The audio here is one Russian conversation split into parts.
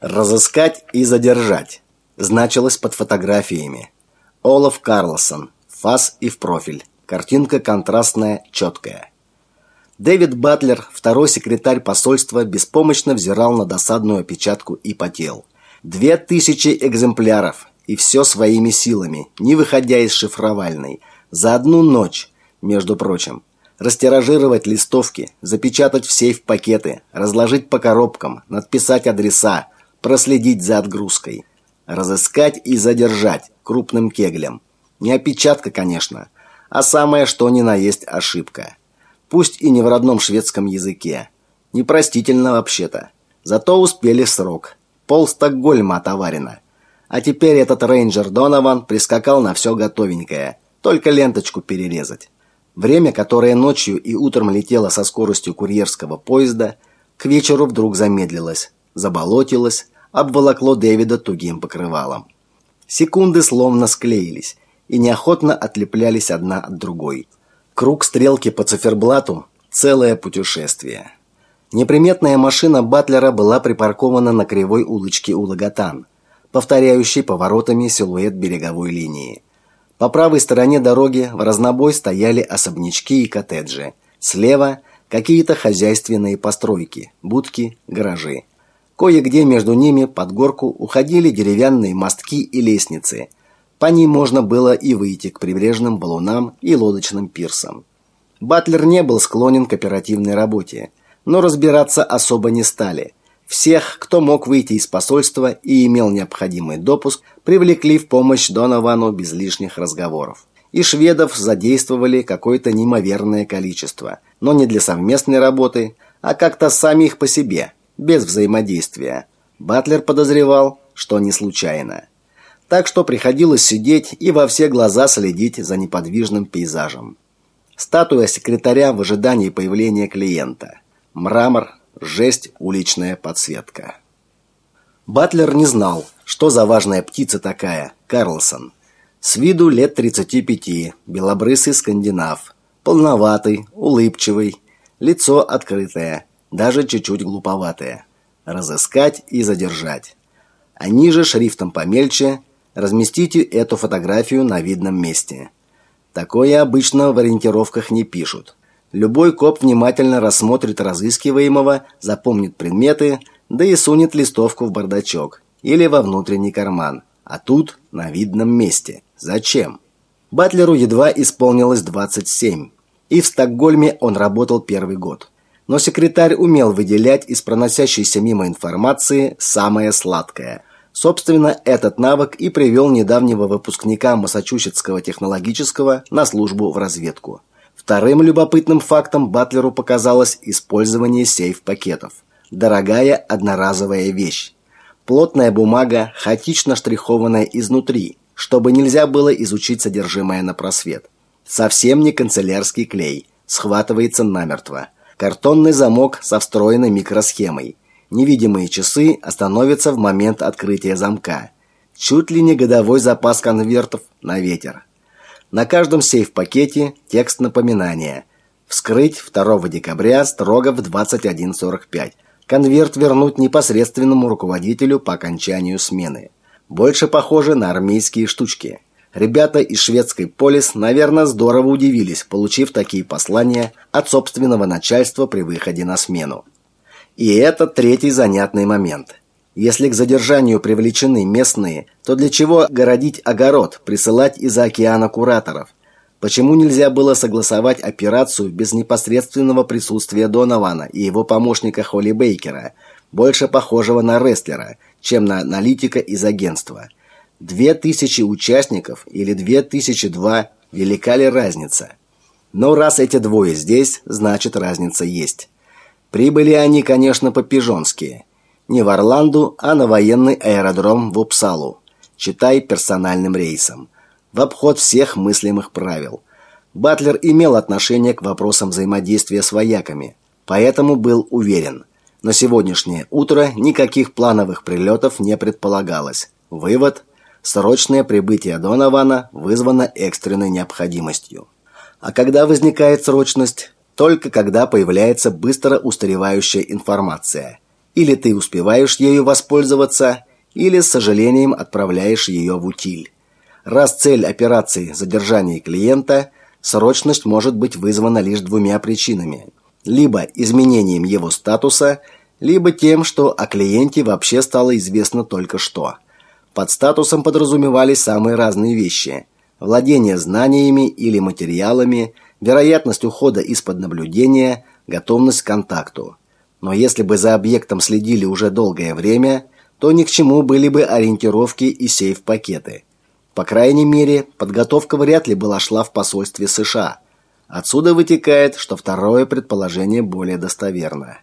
Разыскать и задержать значилось под фотографиями. Олаф Карлсон, фас и в профиль. Картинка контрастная, четкая. Дэвид Батлер, второй секретарь посольства, беспомощно взирал на досадную опечатку и потел. Две тысячи экземпляров, и все своими силами, не выходя из шифровальной. За одну ночь, между прочим. Растиражировать листовки, запечатать в сейф пакеты, разложить по коробкам, надписать адреса, проследить за отгрузкой. Разыскать и задержать крупным кеглем. Не опечатка, конечно, а самое что ни на есть ошибка. Пусть и не в родном шведском языке. Непростительно вообще-то. Зато успели срок. Пол Стокгольма отоварено. А теперь этот рейнджер Донован прискакал на все готовенькое. Только ленточку перерезать. Время, которое ночью и утром летело со скоростью курьерского поезда, к вечеру вдруг замедлилось, заболотилось, обволокло Дэвида тугим покрывалом. Секунды словно склеились и неохотно отлеплялись одна от другой. Круг стрелки по циферблату целое путешествие. Неприметная машина Батлера была припаркована на кривой улочке у Лагатан, повторяющей поворотами силуэт береговой линии. По правой стороне дороги в разнобой стояли особнячки и коттеджи. Слева какие-то хозяйственные постройки, будки, гаражи. Кое-где между ними под горку уходили деревянные мостки и лестницы. По ним можно было и выйти к прибрежным балунам и лодочным пирсам. Батлер не был склонен к оперативной работе, но разбираться особо не стали. Всех, кто мог выйти из посольства и имел необходимый допуск, привлекли в помощь Доновану без лишних разговоров. И шведов задействовали какое-то неимоверное количество, но не для совместной работы, а как-то самих по себе, без взаимодействия. Батлер подозревал, что не случайно. Так что приходилось сидеть и во все глаза следить за неподвижным пейзажем. Статуя секретаря в ожидании появления клиента. Мрамор, жесть, уличная подсветка. Батлер не знал, что за важная птица такая, Карлсон. С виду лет 35, белобрысый скандинав, полноватый, улыбчивый, лицо открытое, даже чуть-чуть глуповатое. Разыскать и задержать. А ниже шрифтом помельче разместите эту фотографию на видном месте. Такое обычно в ориентировках не пишут. Любой коп внимательно рассмотрит разыскиваемого, запомнит предметы, да и сунет листовку в бардачок или во внутренний карман. А тут на видном месте. Зачем? Батлеру едва исполнилось 27, и в Стокгольме он работал первый год но секретарь умел выделять из проносящейся мимо информации самое сладкое. Собственно, этот навык и привел недавнего выпускника Массачусетского технологического на службу в разведку. Вторым любопытным фактом Батлеру показалось использование сейф-пакетов. Дорогая одноразовая вещь. Плотная бумага, хаотично штрихованная изнутри, чтобы нельзя было изучить содержимое на просвет. Совсем не канцелярский клей, схватывается намертво. Картонный замок со встроенной микросхемой. Невидимые часы остановятся в момент открытия замка. Чуть ли не годовой запас конвертов на ветер. На каждом сейф-пакете текст напоминания. Вскрыть 2 декабря строго в 21.45. Конверт вернуть непосредственному руководителю по окончанию смены. Больше похоже на армейские штучки. Ребята из шведской полис, наверное, здорово удивились, получив такие послания от собственного начальства при выходе на смену. И это третий занятный момент. Если к задержанию привлечены местные, то для чего городить огород, присылать из-за океана кураторов? Почему нельзя было согласовать операцию без непосредственного присутствия Донована и его помощника Холли Бейкера, больше похожего на рестлера, чем на аналитика из агентства? Две тысячи участников или две тысячи два, велика ли разница? Но раз эти двое здесь, значит разница есть. Прибыли они, конечно, по-пижонски. Не в Орланду, а на военный аэродром в Упсалу. Читай персональным рейсом. В обход всех мыслимых правил. Батлер имел отношение к вопросам взаимодействия с вояками, поэтому был уверен. На сегодняшнее утро никаких плановых прилетов не предполагалось. Вывод – Срочное прибытие Донована вызвано экстренной необходимостью. А когда возникает срочность? Только когда появляется быстро устаревающая информация. Или ты успеваешь ею воспользоваться, или с сожалением отправляешь ее в утиль. Раз цель операции задержание клиента, срочность может быть вызвана лишь двумя причинами: либо изменением его статуса, либо тем, что о клиенте вообще стало известно только что. Под статусом подразумевались самые разные вещи: владение знаниями или материалами, вероятность ухода из-под наблюдения, готовность к контакту. Но если бы за объектом следили уже долгое время, то ни к чему были бы ориентировки и сейф-пакеты. По крайней мере, подготовка вряд ли была шла в посольстве США. Отсюда вытекает, что второе предположение более достоверно.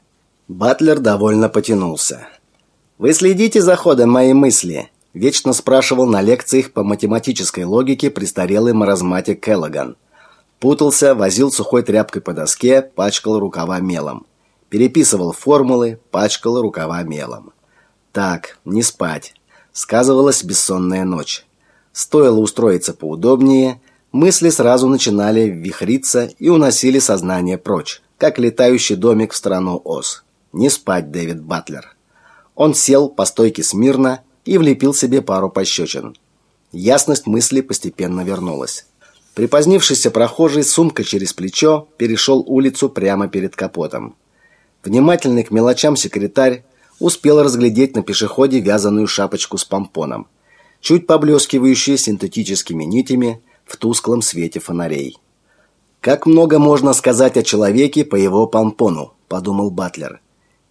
Батлер довольно потянулся. Вы следите за ходом моей мысли, вечно спрашивал на лекциях по математической логике престарелый маразматик Келлоган. Путался, возил сухой тряпкой по доске, пачкал рукава мелом. Переписывал формулы, пачкал рукава мелом. Так, не спать. Сказывалась бессонная ночь. Стоило устроиться поудобнее, мысли сразу начинали вихриться и уносили сознание прочь, как летающий домик в страну Оз. Не спать, Дэвид Батлер. Он сел по стойке смирно и влепил себе пару пощечин. Ясность мысли постепенно вернулась. Припозднившийся прохожий сумка через плечо перешел улицу прямо перед капотом. Внимательный к мелочам секретарь успел разглядеть на пешеходе вязаную шапочку с помпоном, чуть поблескивающую синтетическими нитями в тусклом свете фонарей. Как много можно сказать о человеке по его помпону, подумал Батлер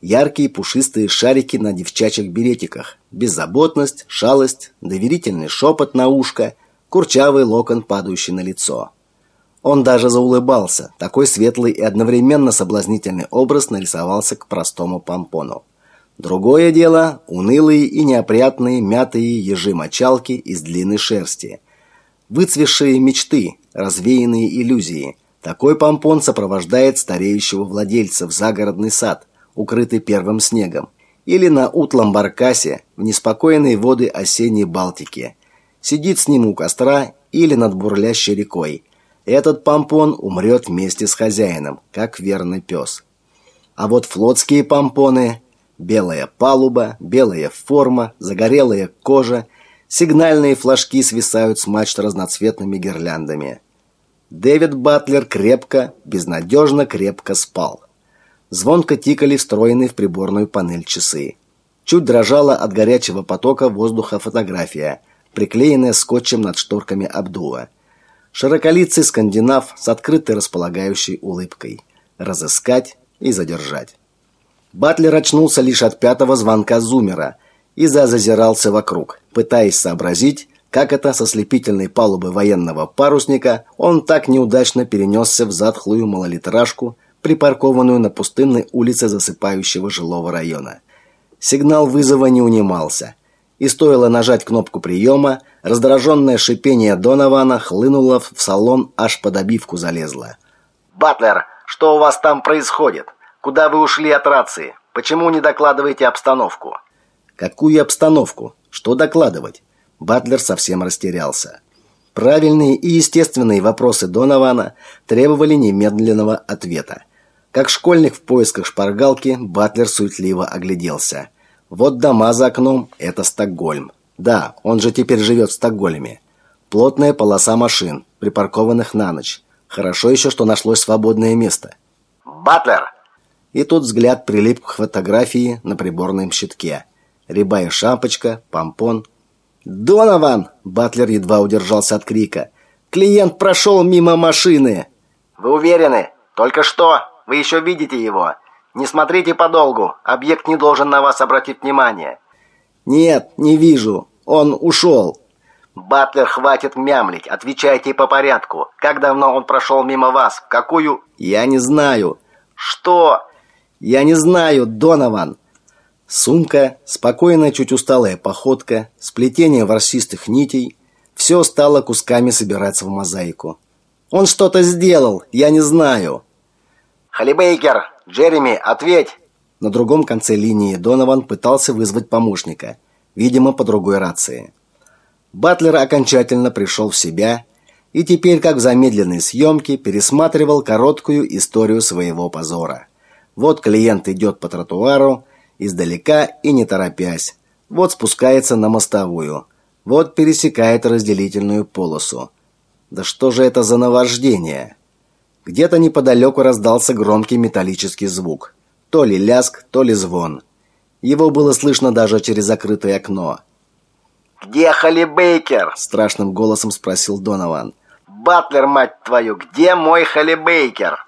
яркие пушистые шарики на девчачьих беретиках, беззаботность, шалость, доверительный шепот на ушко, курчавый локон, падающий на лицо. Он даже заулыбался. Такой светлый и одновременно соблазнительный образ нарисовался к простому помпону. Другое дело унылые и неопрятные мятые ежи-мочалки из длинной шерсти. Выцвевшие мечты, развеянные иллюзии. Такой помпон сопровождает стареющего владельца в загородный сад – укрытый первым снегом, или на утлом баркасе в неспокойные воды осенней Балтики. Сидит с ним у костра или над бурлящей рекой. Этот помпон умрет вместе с хозяином, как верный пес. А вот флотские помпоны белая палуба, белая форма, загорелая кожа, сигнальные флажки свисают с мачт разноцветными гирляндами. Дэвид Батлер крепко, безнадежно крепко спал. Звонко тикали встроенные в приборную панель часы. Чуть дрожала от горячего потока воздуха фотография, приклеенная скотчем над шторками обдува. Широколицый скандинав с открытой располагающей улыбкой. Разыскать и задержать. Батлер очнулся лишь от пятого звонка зумера и зазазирался вокруг, пытаясь сообразить, как это со слепительной палубы военного парусника он так неудачно перенесся в затхлую малолитражку припаркованную на пустынной улице засыпающего жилого района. Сигнал вызова не унимался, и стоило нажать кнопку приема, раздраженное шипение Донована хлынуло в салон, аж под обивку залезло. «Батлер, что у вас там происходит? Куда вы ушли от рации? Почему не докладываете обстановку?» «Какую обстановку? Что докладывать?» Батлер совсем растерялся. Правильные и естественные вопросы Донована требовали немедленного ответа. Как школьник в поисках шпаргалки, Батлер суетливо огляделся. Вот дома за окном это Стокгольм. Да, он же теперь живет в Стокгольме. Плотная полоса машин, припаркованных на ночь. Хорошо еще, что нашлось свободное место. Батлер. И тут взгляд прилип к фотографии на приборном щитке. Рябая шапочка, помпон. Донован, Батлер едва удержался от крика. Клиент прошел мимо машины. Вы уверены? Только что вы еще видите его. Не смотрите подолгу. Объект не должен на вас обратить внимание. Нет, не вижу. Он ушел. Батлер, хватит мямлить. Отвечайте по порядку. Как давно он прошел мимо вас? В какую? Я не знаю. Что? Я не знаю, Донован. Сумка, спокойная, чуть усталая походка, сплетение ворсистых нитей все стало кусками собираться в мозаику. Он что-то сделал, я не знаю. Халибейкер, Джереми, ответь!» На другом конце линии Донован пытался вызвать помощника, видимо, по другой рации. Батлер окончательно пришел в себя и теперь, как в замедленной съемке, пересматривал короткую историю своего позора. Вот клиент идет по тротуару, Издалека и не торопясь. Вот спускается на мостовую. Вот пересекает разделительную полосу. Да что же это за наваждение? Где-то неподалеку раздался громкий металлический звук. То ли ляск, то ли звон. Его было слышно даже через закрытое окно. «Где Холли Бейкер?» – страшным голосом спросил Донован. «Батлер, мать твою, где мой Холли Бейкер?»